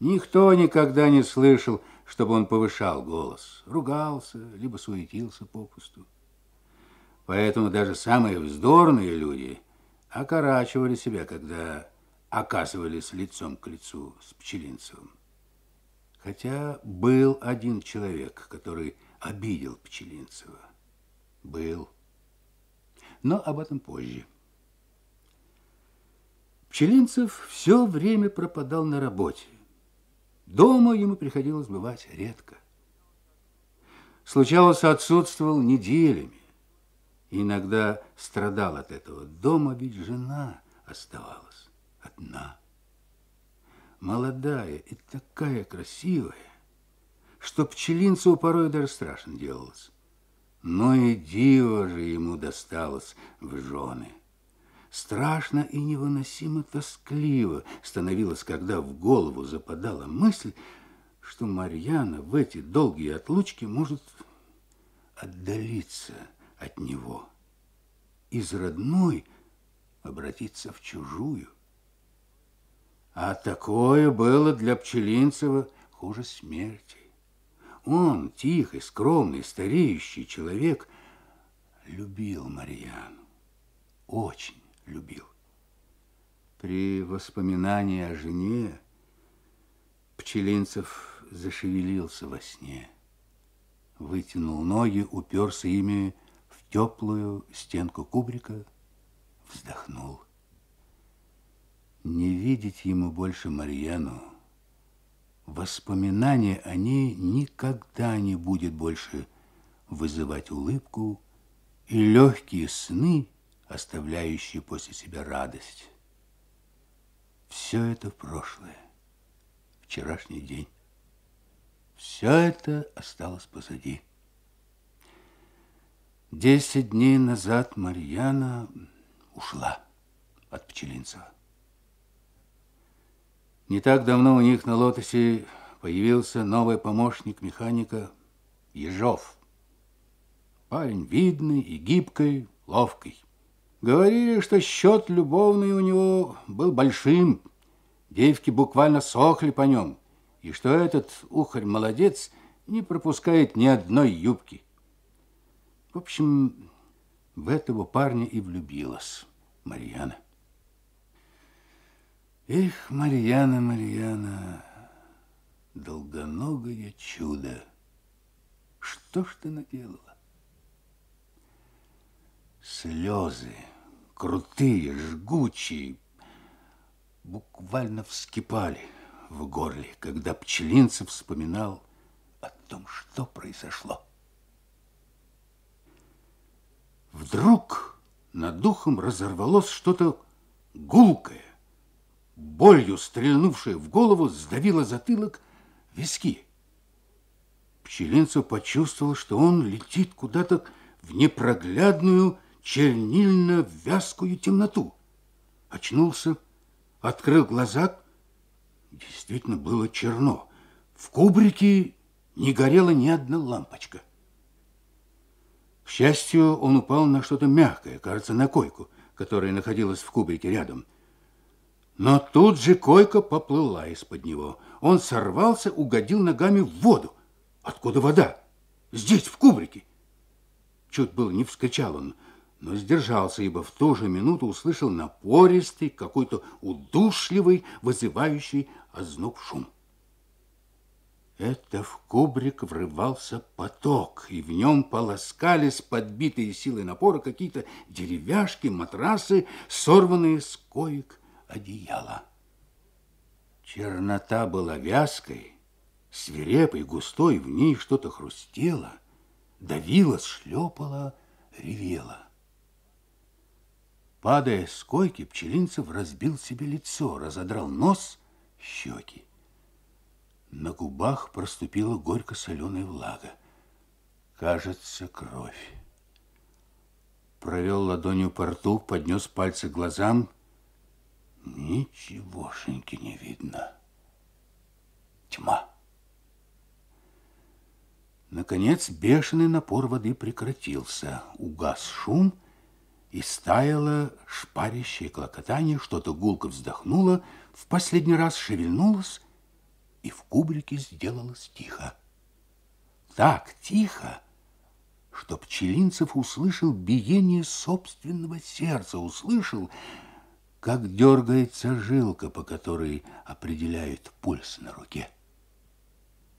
Никто никогда не слышал, чтобы он повышал голос, ругался, либо суетился попусту. Поэтому даже самые вздорные люди окорачивали себя, когда оказывались лицом к лицу с Пчелинцевым. Хотя был один человек, который обидел Пчелинцева. Был. Но об этом позже. Пчелинцев все время пропадал на работе. Дома ему приходилось бывать редко. Случалось, отсутствовал неделями. иногда страдал от этого. Дома ведь жена оставалась одна. Молодая и такая красивая, что Пчелинцеву порой даже страшно делалось. Но и диво же ему досталось в жены. Страшно и невыносимо тоскливо становилось, когда в голову западала мысль, что Марьяна в эти долгие отлучки может отдалиться от него, из родной обратиться в чужую. А такое было для Пчелинцева хуже смерти. Он, тихий, скромный, стареющий человек, любил Марьяну. Очень любил. При воспоминании о жене Пчелинцев зашевелился во сне, вытянул ноги, уперся ими в теплую стенку кубрика, вздохнул. Не видеть ему больше Марьяну, воспоминание о ней никогда не будет больше вызывать улыбку, и легкие сны – оставляющие после себя радость. Все это прошлое, вчерашний день. Все это осталось позади. Десять дней назад Марьяна ушла от Пчелинцева. Не так давно у них на «Лотосе» появился новый помощник механика Ежов. Парень видный и гибкий, ловкий. Говорили, что счет любовный у него был большим. Девки буквально сохли по нем. И что этот ухарь-молодец не пропускает ни одной юбки. В общем, в этого парня и влюбилась Марьяна. Эх, Марьяна, Марьяна, долгоногое чудо, что ж ты наделала? Слезы, крутые, жгучие, буквально вскипали в горле, когда Пчелинцев вспоминал о том, что произошло. Вдруг над духом разорвалось что-то гулкое, болью стрельнувшее в голову, сдавило затылок, виски. Пчелинцев почувствовал, что он летит куда-то в непроглядную чернильно-вязкую темноту. Очнулся, открыл глаза. Действительно было черно. В кубрике не горела ни одна лампочка. К счастью, он упал на что-то мягкое, кажется, на койку, которая находилась в кубрике рядом. Но тут же койка поплыла из-под него. Он сорвался, угодил ногами в воду. Откуда вода? Здесь, в кубрике. Чуть было не вскричал он, но сдержался, ибо в ту же минуту услышал напористый, какой-то удушливый, вызывающий озноб шум. Это в кубрик врывался поток, и в нем полоскались подбитые силой напора какие-то деревяшки, матрасы, сорванные с коек одеяла. Чернота была вязкой, свирепой, густой, в ней что-то хрустело, давило, шлепало, ревело. Падая с койки, Пчелинцев разбил себе лицо, разодрал нос, щеки. На губах проступила горько-соленая влага. Кажется, кровь. Провел ладонью по рту, поднес пальцы к глазам. Ничегошеньки не видно. Тьма. Наконец, бешеный напор воды прекратился. Угас шум — и стаяло шпарящее клокотание, что-то гулко вздохнуло, в последний раз шевельнулось и в кубрике сделалось тихо. Так тихо, что Пчелинцев услышал биение собственного сердца, услышал, как дергается жилка, по которой определяют пульс на руке.